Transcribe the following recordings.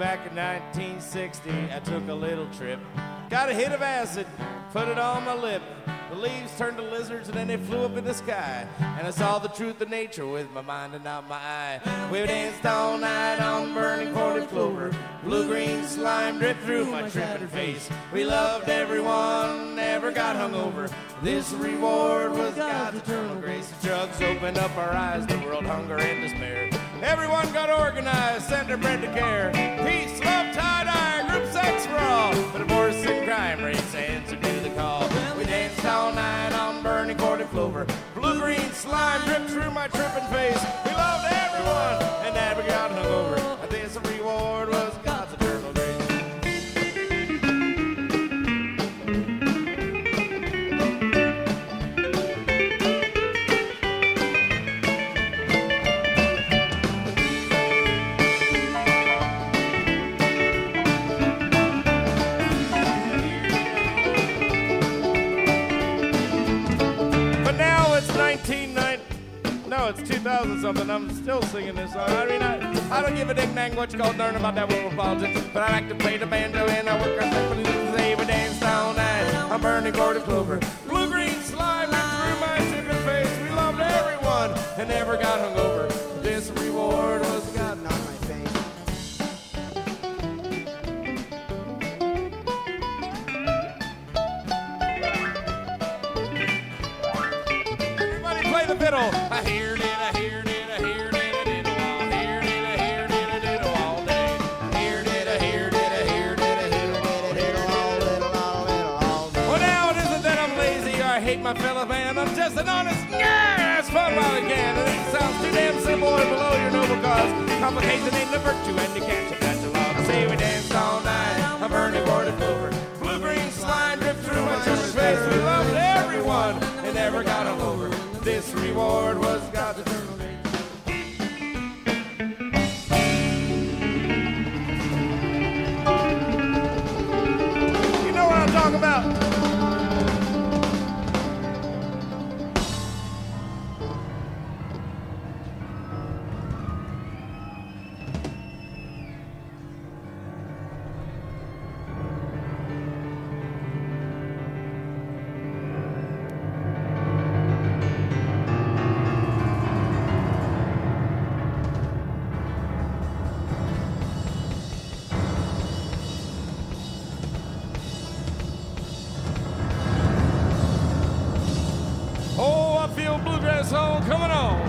back in 1960, I took a little trip. Got a hit of acid, put it on my lip. The leaves turned to lizards and then they flew up in the sky. And I saw the truth of nature with my mind and not my eye. We danced all night clover. Blue green slime dripped through my tripping face. We loved everyone, never got hung over. This reward was God's eternal grace. The drugs opened up our eyes to world hunger and despair. Everyone got organized, sent their bread to care. Peace, love, tie dye, group sex for all. But divorce and crime rates answered to the call. We danced all night on burning corded clover. Blue green slime dripped through my tripping face. We loved everyone and never got hungover. 1990. No, it's 2000 something. I'm still singing this song. I mean, I, I don't give a ding dang what you call darn about that world of politics. But I like to play the banjo and I work on symphonies we danced all night. I'm burning border clover. Blue green slime through my chicken face. We loved everyone and never got hungover. This reward was it isn't that I'm lazy or I hate my fellow man. I'm just an honest it's fun while it it too damn simple noble. Complication ain't the virtue and you can't check that law. Say we danced all night. I'm burning the clover. Blue green slime dripped through my children's face. We loved everyone and never got hung over. This reward was God's eternal name. You know what I'm talking about? Song coming on.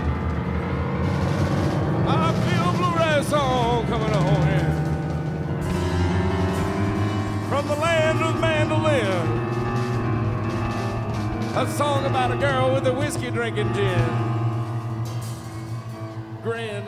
I feel bluegrass song coming on. Yeah. From the land of mandolin. A song about a girl with a whiskey drinking gin. Grin.